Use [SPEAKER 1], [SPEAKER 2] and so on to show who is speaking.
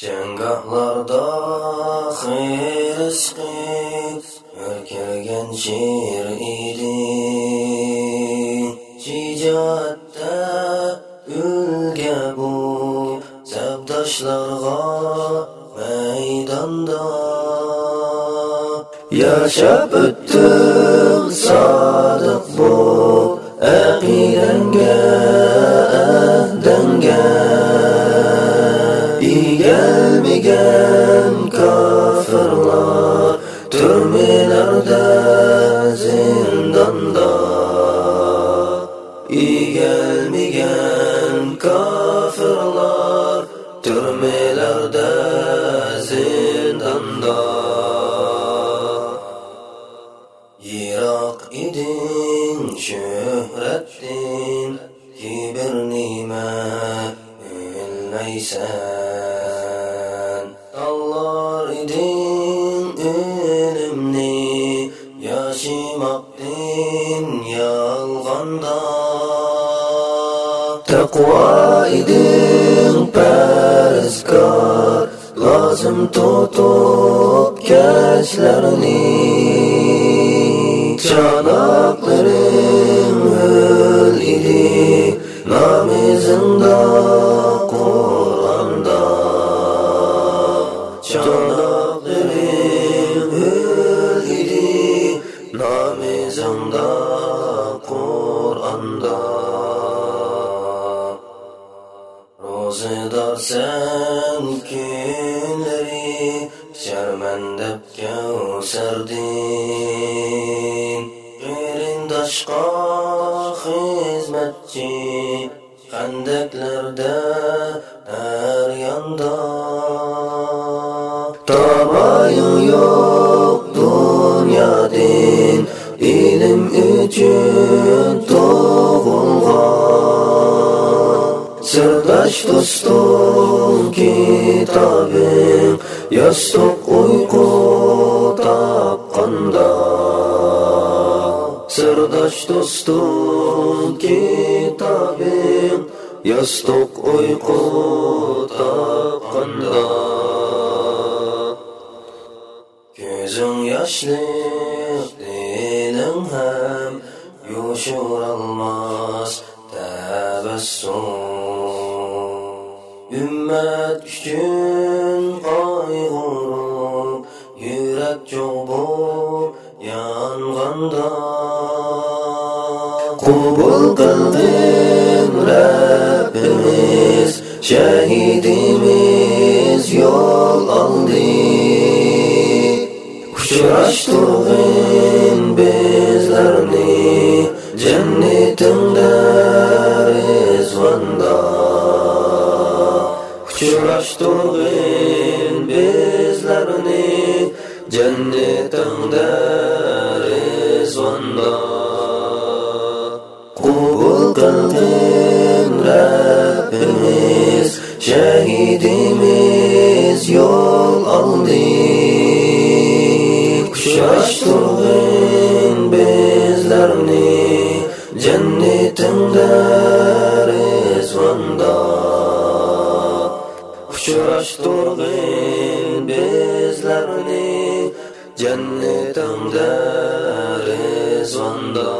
[SPEAKER 1] Janggohlarda xirisqi o'rkirgan sher eding Shijoatda ulga bu sabdoshlarga maydonda. Yashab o'tdim kelmagan kofirlar turmilarda zindonda egalmagan kofirlar turmilarda zindonda yiroq eding shuhratdin kibr ne'mat o'lmaysan Allah idin ilimli Yaşamak din yalganda. Takva idin perizkar Lazım tutup keşlerini. Çanaklı Namazında, Kur'an'da. Rozedar sen günleri Şermendep kevserdin. Gülündaşka hizmetçi Kandeklerde her yanda. Tabayın yok. سردشت استم كتاب يسق uyku tapqanda Sirdash dostum kitabim Yastuk uyku tapqanda Gözün yaşlık dinin hem Yuşur almaz tebessüm Hürmet üçün kaygırır Yürek çoğbur yanganda. Kubul kıldın Rabbimiz Şehidimiz yol aldı. Uçraştırın bizlerini Cennetinde Uchrashtirgin bizlarni jannatingda rizvonda Qubul qilgin Rabbimiz shahidimiz yo'l oldi Uchrashtirgin bizlarni jannatingda uchrashtirgin bizlarni jannatimda rizvonda.